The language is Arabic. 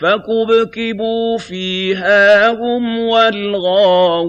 فَكُبْكِبُوا فِيهَا هُمْ وَالْغَاوُونَ